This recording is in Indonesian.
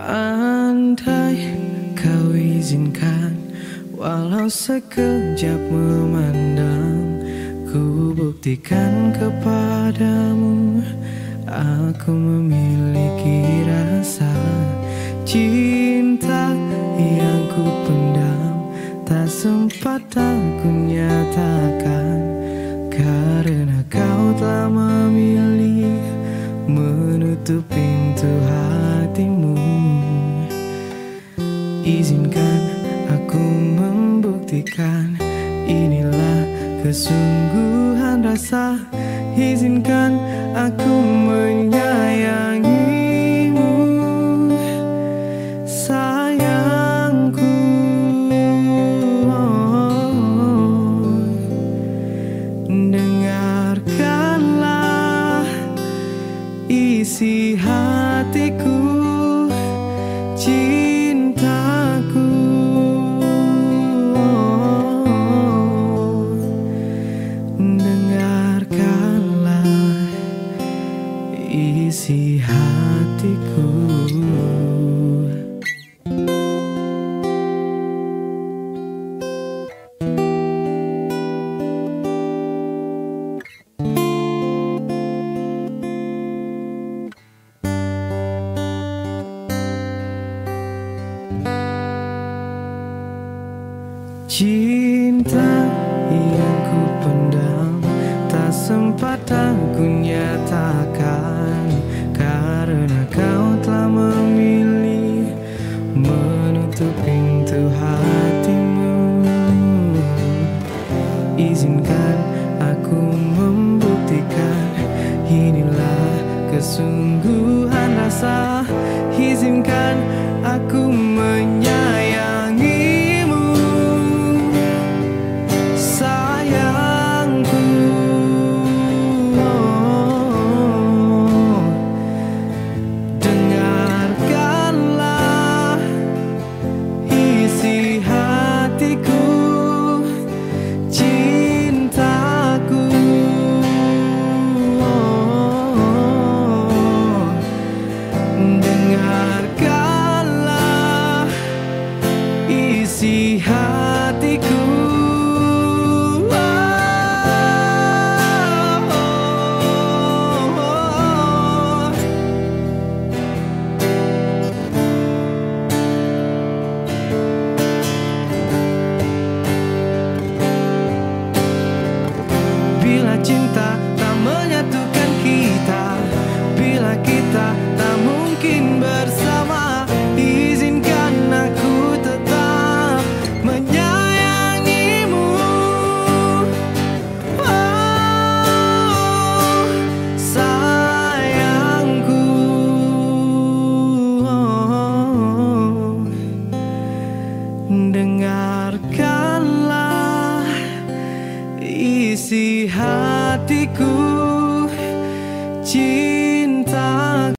Andai kau izinkan Walau sekejap memandang Ku buktikan kepadamu Aku memiliki rasa Cinta yang ku pendam. Tak sempat aku nyatakan Karena kau telah memilih Menutup pintu hatimu Izinkan aku membuktikan Inilah kesungguhan rasa. Izinkan aku menyayangimu Sayangku. Dengarkanlah isi hatiku isi hatiku. Cinta yang ku pendam Tak sempat aku nyatakan Izinkan aku membuktikan. Inilah kesungguhan rasa. Izinkan aku Dengarkanlah isi hatiku. Cinta